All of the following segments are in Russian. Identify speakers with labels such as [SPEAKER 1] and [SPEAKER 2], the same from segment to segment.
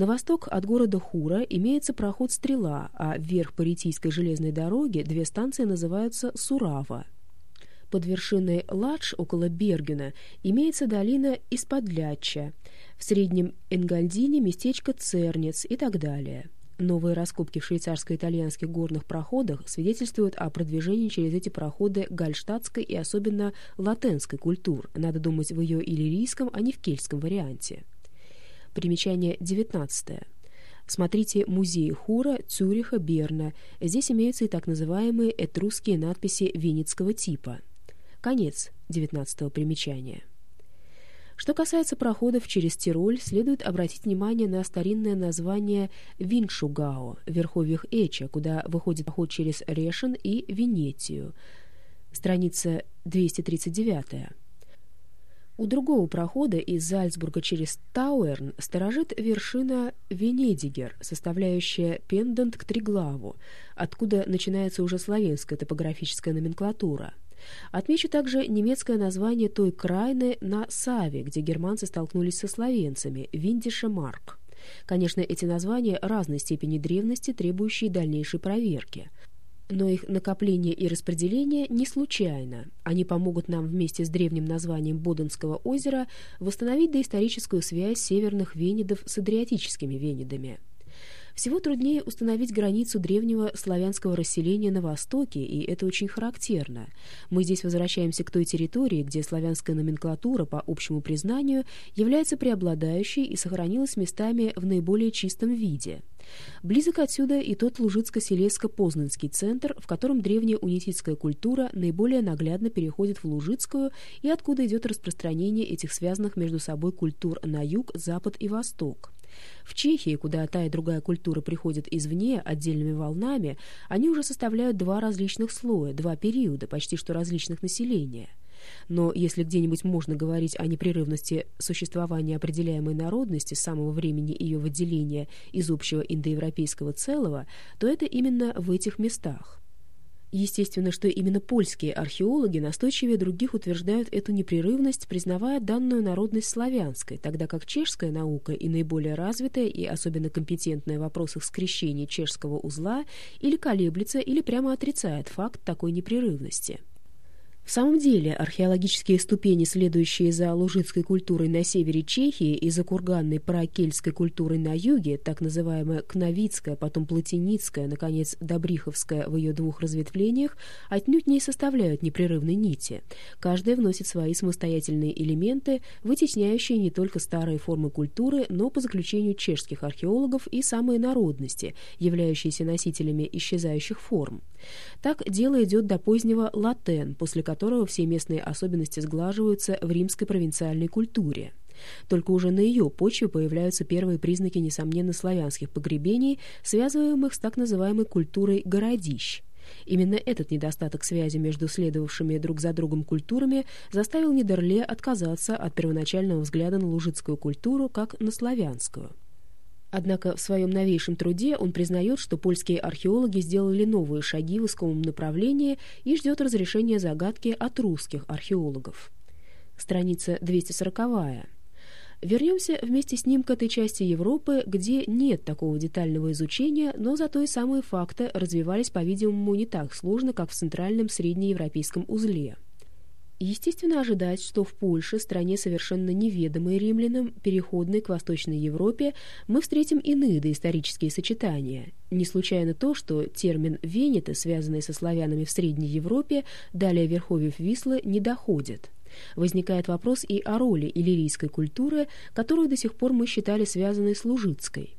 [SPEAKER 1] На восток от города Хура имеется проход Стрела, а вверх по Ритийской железной дороге две станции называются Сурава. Под вершиной Ладж, около Бергена, имеется долина Исподляча, в среднем Энгальдине местечко Цернец и так далее. Новые раскопки в швейцарско-итальянских горных проходах свидетельствуют о продвижении через эти проходы гальштадтской и особенно латенской культур, надо думать в ее иллирийском, а не в кельтском варианте. Примечание 19. Смотрите музеи Хура, Цюриха, Берна. Здесь имеются и так называемые этрусские надписи венецкого типа – Конец 19 примечания. Что касается проходов через Тироль, следует обратить внимание на старинное название Виншугао, верховьях Эча, куда выходит проход через Решен и Венетию. Страница 239. У другого прохода из Зальцбурга через Тауэрн сторожит вершина Венедигер, составляющая пендант к Триглаву, откуда начинается уже славянская топографическая номенклатура – Отмечу также немецкое название той крайны на Саве, где германцы столкнулись со словенцами – Виндиша Марк. Конечно, эти названия разной степени древности, требующие дальнейшей проверки. Но их накопление и распределение не случайно. Они помогут нам вместе с древним названием Боденского озера восстановить доисторическую связь северных венедов с адриатическими венедами. Всего труднее установить границу древнего славянского расселения на Востоке, и это очень характерно. Мы здесь возвращаемся к той территории, где славянская номенклатура, по общему признанию, является преобладающей и сохранилась местами в наиболее чистом виде. Близок отсюда и тот Лужицко-Селеско-Познанский центр, в котором древняя унитическая культура наиболее наглядно переходит в Лужицкую и откуда идет распространение этих связанных между собой культур на юг, запад и восток. В Чехии, куда та и другая культура приходят извне отдельными волнами, они уже составляют два различных слоя, два периода, почти что различных населения. Но если где-нибудь можно говорить о непрерывности существования определяемой народности с самого времени ее выделения из общего индоевропейского целого, то это именно в этих местах. Естественно, что именно польские археологи настойчивее других утверждают эту непрерывность, признавая данную народность славянской, тогда как чешская наука и наиболее развитая и особенно компетентная в вопросах скрещения чешского узла или колеблется, или прямо отрицает факт такой непрерывности. В самом деле, археологические ступени, следующие за лужицкой культурой на севере Чехии и за курганной паракельской культурой на юге, так называемая Кновицкая, потом Платиницкая, наконец, Добриховская в ее двух разветвлениях, отнюдь не составляют непрерывной нити. Каждая вносит свои самостоятельные элементы, вытесняющие не только старые формы культуры, но, по заключению чешских археологов, и самые народности, являющиеся носителями исчезающих форм. Так дело идет до позднего латен, после которого все местные особенности сглаживаются в римской провинциальной культуре. Только уже на ее почве появляются первые признаки, несомненно, славянских погребений, связываемых с так называемой культурой городищ. Именно этот недостаток связи между следовавшими друг за другом культурами заставил Нидерле отказаться от первоначального взгляда на лужицкую культуру как на славянскую. Однако в своем новейшем труде он признает, что польские археологи сделали новые шаги в искомом направлении и ждет разрешения загадки от русских археологов. Страница 240. Вернемся вместе с ним к этой части Европы, где нет такого детального изучения, но зато и самые факты развивались, по-видимому, не так сложно, как в центральном среднеевропейском узле. Естественно ожидать, что в Польше, стране совершенно неведомой римлянам, переходной к Восточной Европе, мы встретим иные доисторические сочетания. Не случайно то, что термин «венеты», связанный со славянами в Средней Европе, далее верховьев Вислы, не доходит. Возникает вопрос и о роли иллирийской культуры, которую до сих пор мы считали связанной с Лужицкой.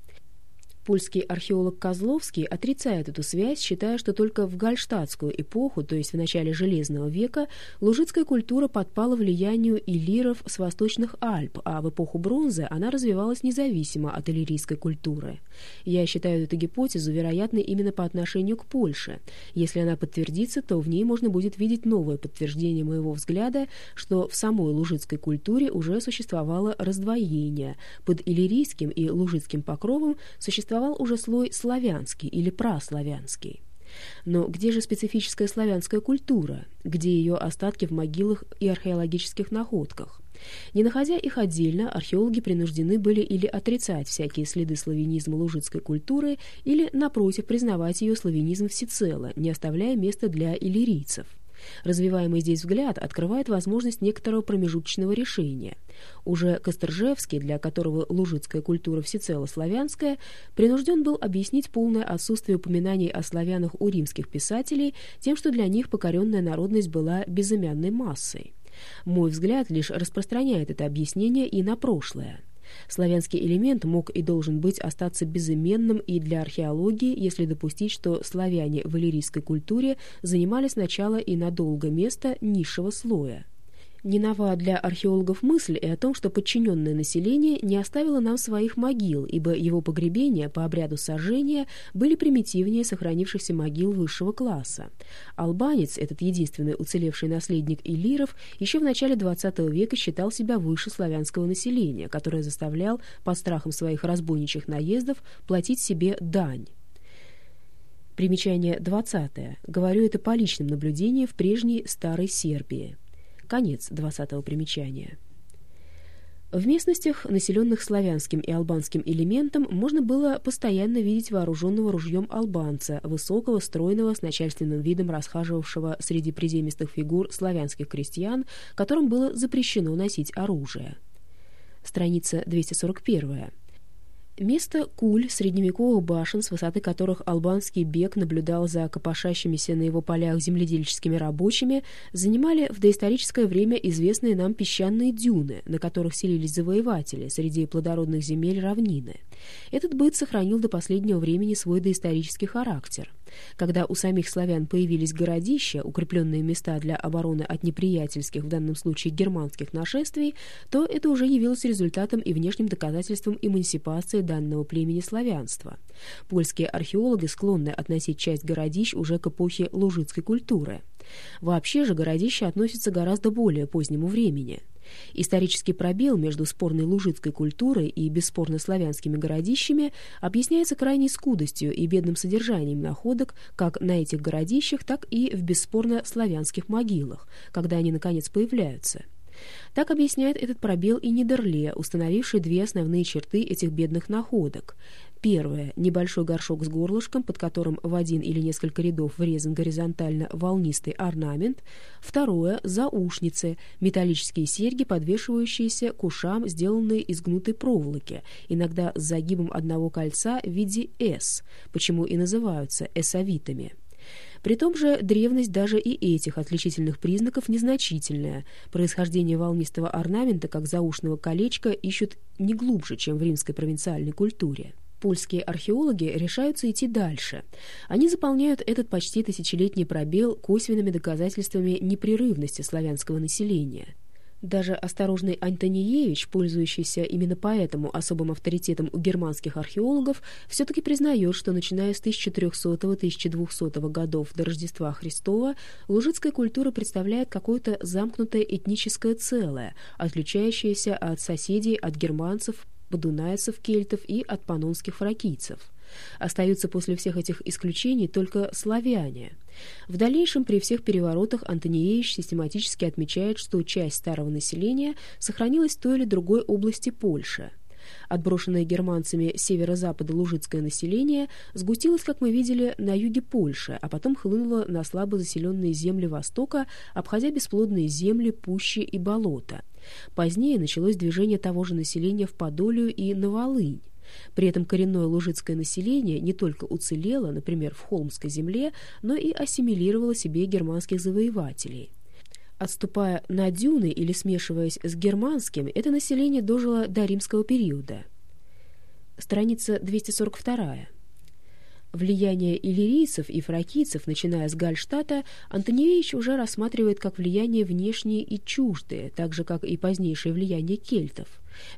[SPEAKER 1] Польский археолог Козловский отрицает эту связь, считая, что только в гальштадтскую эпоху, то есть в начале Железного века, лужицкая культура подпала влиянию иллиров с восточных Альп, а в эпоху бронзы она развивалась независимо от иллирийской культуры. Я считаю эту гипотезу вероятной именно по отношению к Польше. Если она подтвердится, то в ней можно будет видеть новое подтверждение моего взгляда, что в самой лужицкой культуре уже существовало раздвоение. Под иллирийским и лужицким покровом существовало существовал уже слой славянский или праславянский. Но где же специфическая славянская культура? Где ее остатки в могилах и археологических находках? Не находя их отдельно, археологи принуждены были или отрицать всякие следы славянизма лужицкой культуры, или, напротив, признавать ее славянизм всецело, не оставляя места для иллирийцев. Развиваемый здесь взгляд открывает возможность некоторого промежуточного решения. Уже Косторжевский, для которого лужицкая культура всецело славянская, принужден был объяснить полное отсутствие упоминаний о славянах у римских писателей тем, что для них покоренная народность была безымянной массой. Мой взгляд лишь распространяет это объяснение и на прошлое. Славянский элемент мог и должен быть остаться безыменным и для археологии, если допустить, что славяне в иллирийской культуре занимали сначала и надолго место низшего слоя. Не нова для археологов мысль и о том, что подчиненное население не оставило нам своих могил, ибо его погребения по обряду сожжения были примитивнее сохранившихся могил высшего класса. Албанец, этот единственный уцелевший наследник Иллиров, еще в начале XX века считал себя выше славянского населения, которое заставлял под страхом своих разбойничьих наездов платить себе дань. Примечание 20. Говорю это по личным наблюдениям в прежней старой Сербии. Конец 20 примечания. В местностях, населенных славянским и албанским элементом, можно было постоянно видеть вооруженного ружьем албанца, высокого, стройного, с начальственным видом расхаживавшего среди приземистых фигур славянских крестьян, которым было запрещено носить оружие. Страница 241. Место Куль, средневековых башен, с высоты которых албанский бег наблюдал за копошащимися на его полях земледельческими рабочими, занимали в доисторическое время известные нам песчаные дюны, на которых селились завоеватели среди плодородных земель равнины. Этот быт сохранил до последнего времени свой доисторический характер. Когда у самих славян появились городища, укрепленные места для обороны от неприятельских, в данном случае германских нашествий, то это уже явилось результатом и внешним доказательством эмансипации данного племени славянства. Польские археологи склонны относить часть городищ уже к эпохе лужицкой культуры. Вообще же городища относятся гораздо более позднему времени – Исторический пробел между спорной лужицкой культурой и бесспорно славянскими городищами объясняется крайней скудостью и бедным содержанием находок как на этих городищах, так и в бесспорно славянских могилах, когда они, наконец, появляются. Так объясняет этот пробел и Нидерле, установивший две основные черты этих бедных находок. Первое – небольшой горшок с горлышком, под которым в один или несколько рядов врезан горизонтально волнистый орнамент. Второе – заушницы, металлические серьги, подвешивающиеся к ушам, сделанные из гнутой проволоки, иногда с загибом одного кольца в виде «С», почему и называются эсовитами. При том же древность даже и этих отличительных признаков незначительная. Происхождение волнистого орнамента, как заушного колечка, ищут не глубже, чем в римской провинциальной культуре. Польские археологи решаются идти дальше. Они заполняют этот почти тысячелетний пробел косвенными доказательствами непрерывности славянского населения. Даже осторожный Антониевич, пользующийся именно поэтому особым авторитетом у германских археологов, все-таки признает, что начиная с 1300-1200 годов до Рождества Христова лужицкая культура представляет какое-то замкнутое этническое целое, отличающееся от соседей, от германцев, подунайцев, кельтов и от панонских фракийцев. Остаются после всех этих исключений только славяне. В дальнейшем при всех переворотах Антониевич систематически отмечает, что часть старого населения сохранилась в той или другой области Польши. Отброшенное германцами северо-запада лужицкое население сгустилось, как мы видели, на юге Польши, а потом хлынуло на слабо заселенные земли Востока, обходя бесплодные земли, пущи и болота. Позднее началось движение того же населения в Подолию и на Волынь. При этом коренное лужицкое население не только уцелело, например, в Холмской земле, но и ассимилировало себе германских завоевателей. Отступая на дюны или смешиваясь с германским, это население дожило до римского периода. Страница 242. Влияние иллирийцев и фракийцев, начиная с Гальштата, Антониевич уже рассматривает как влияние внешнее и чуждое, так же, как и позднейшее влияние кельтов.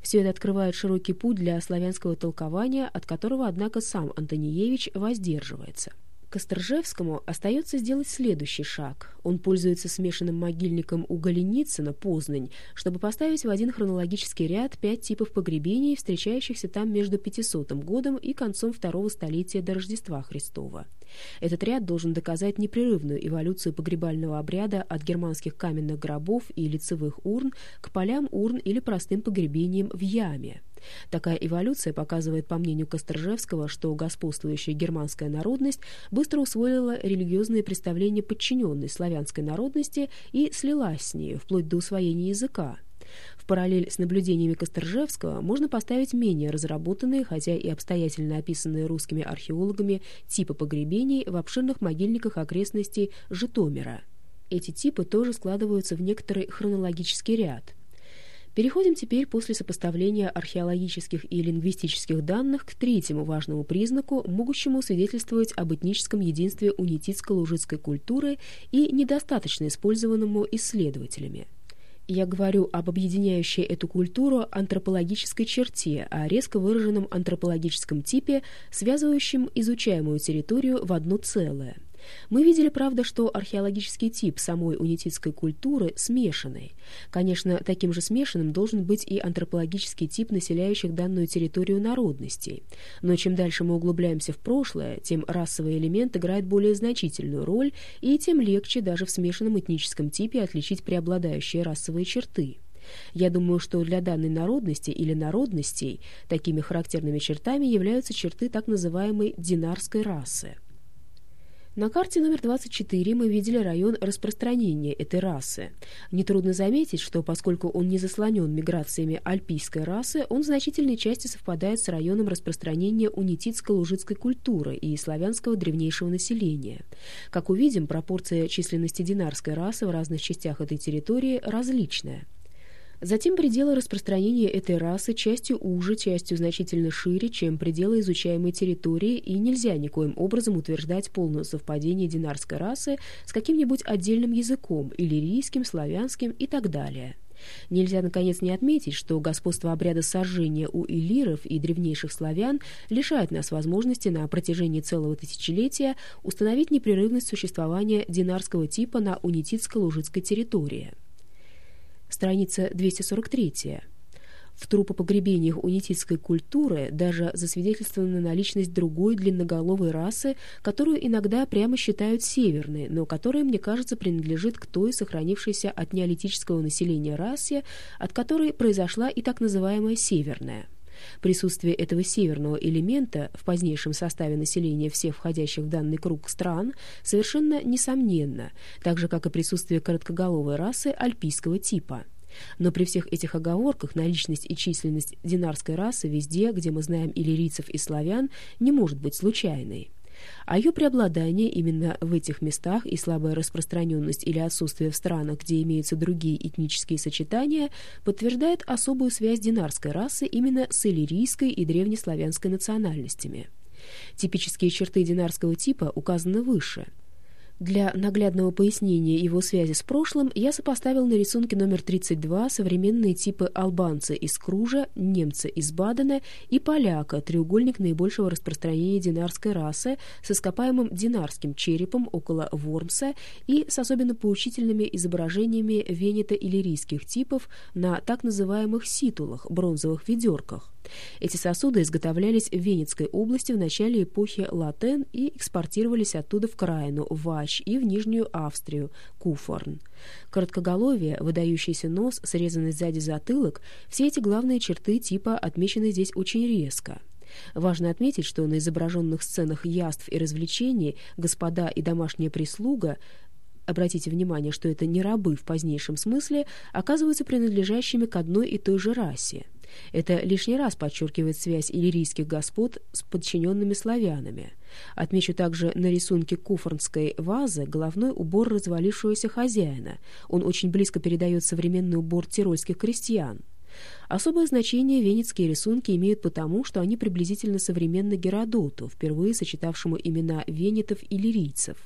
[SPEAKER 1] Все это открывает широкий путь для славянского толкования, от которого, однако, сам Антониевич воздерживается. Косторжевскому остается сделать следующий шаг. Он пользуется смешанным могильником у Голеницына, Познань, чтобы поставить в один хронологический ряд пять типов погребений, встречающихся там между 500 годом и концом второго столетия до Рождества Христова. Этот ряд должен доказать непрерывную эволюцию погребального обряда от германских каменных гробов и лицевых урн к полям урн или простым погребениям в яме. Такая эволюция показывает, по мнению Косторжевского, что господствующая германская народность быстро усвоила религиозные представления подчиненной славянской народности и слилась с ней, вплоть до усвоения языка. В параллель с наблюдениями Косторжевского можно поставить менее разработанные, хотя и обстоятельно описанные русскими археологами, типы погребений в обширных могильниках окрестностей Житомира. Эти типы тоже складываются в некоторый хронологический ряд. Переходим теперь после сопоставления археологических и лингвистических данных к третьему важному признаку, могущему свидетельствовать об этническом единстве унитицко-лужицкой культуры и недостаточно использованному исследователями. Я говорю об объединяющей эту культуру антропологической черте, о резко выраженном антропологическом типе, связывающем изучаемую территорию в одно целое – мы видели, правда, что археологический тип самой унитистской культуры смешанный. Конечно, таким же смешанным должен быть и антропологический тип населяющих данную территорию народностей. Но чем дальше мы углубляемся в прошлое, тем расовый элемент играет более значительную роль, и тем легче даже в смешанном этническом типе отличить преобладающие расовые черты. Я думаю, что для данной народности или народностей такими характерными чертами являются черты так называемой динарской расы. На карте номер 24 мы видели район распространения этой расы. Нетрудно заметить, что поскольку он не заслонен миграциями альпийской расы, он в значительной части совпадает с районом распространения унитицко-лужицкой культуры и славянского древнейшего населения. Как увидим, пропорция численности динарской расы в разных частях этой территории различная. Затем пределы распространения этой расы частью уже, частью значительно шире, чем пределы изучаемой территории, и нельзя никоим образом утверждать полное совпадение динарской расы с каким-нибудь отдельным языком, иллирийским, славянским и так далее. Нельзя, наконец, не отметить, что господство обряда сожжения у иллиров и древнейших славян лишает нас возможности на протяжении целого тысячелетия установить непрерывность существования динарского типа на унитицко-лужицкой территории страница 243. В трупопогребениях унитистской культуры даже засвидетельствована наличность другой длинноголовой расы, которую иногда прямо считают северной, но которая, мне кажется, принадлежит к той сохранившейся от неолитического населения расе, от которой произошла и так называемая северная. Присутствие этого северного элемента в позднейшем составе населения всех входящих в данный круг стран совершенно несомненно, так же, как и присутствие короткоголовой расы альпийского типа. Но при всех этих оговорках наличность и численность динарской расы везде, где мы знаем иллирийцев и славян, не может быть случайной а ее преобладание именно в этих местах и слабая распространенность или отсутствие в странах, где имеются другие этнические сочетания, подтверждает особую связь динарской расы именно с иллирийской и древнеславянской национальностями. Типические черты динарского типа указаны выше – для наглядного пояснения его связи с прошлым я сопоставил на рисунке номер 32 современные типы албанца из Кружа, немца из Бадена и поляка, треугольник наибольшего распространения динарской расы с ископаемым динарским черепом около Вормса и с особенно поучительными изображениями венето-иллирийских типов на так называемых ситулах, бронзовых ведерках. Эти сосуды изготовлялись в Венецкой области в начале эпохи Латен и экспортировались оттуда в Краину, Вач и в Нижнюю Австрию, Куфорн. Короткоголовие, выдающийся нос, срезанный сзади затылок – все эти главные черты типа отмечены здесь очень резко. Важно отметить, что на изображенных сценах яств и развлечений господа и домашняя прислуга обратите внимание, что это не рабы в позднейшем смысле, оказываются принадлежащими к одной и той же расе. Это лишний раз подчеркивает связь иллирийских господ с подчиненными славянами. Отмечу также на рисунке куфорнской вазы головной убор развалившегося хозяина. Он очень близко передает современный убор тирольских крестьян. Особое значение венецкие рисунки имеют потому, что они приблизительно современны Геродоту, впервые сочетавшему имена венетов и лирийцев.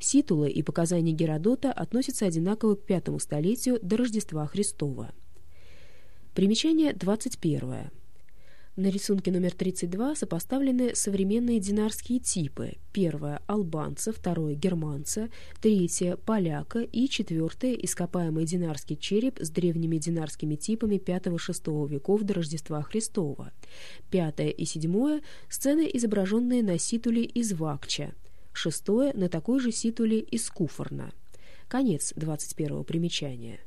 [SPEAKER 1] Ситулы и показания Геродота относятся одинаково к пятому столетию до Рождества Христова. Примечание 21. На рисунке номер 32 сопоставлены современные динарские типы. Первое – албанца, второе – германца, третье – поляка и четвертое – ископаемый динарский череп с древними динарскими типами V-VI веков до Рождества Христова. Пятое и седьмое – сцены, изображенные на ситуле из Вакча. Шестое – на такой же ситуле из Куфорна. Конец 21 примечания.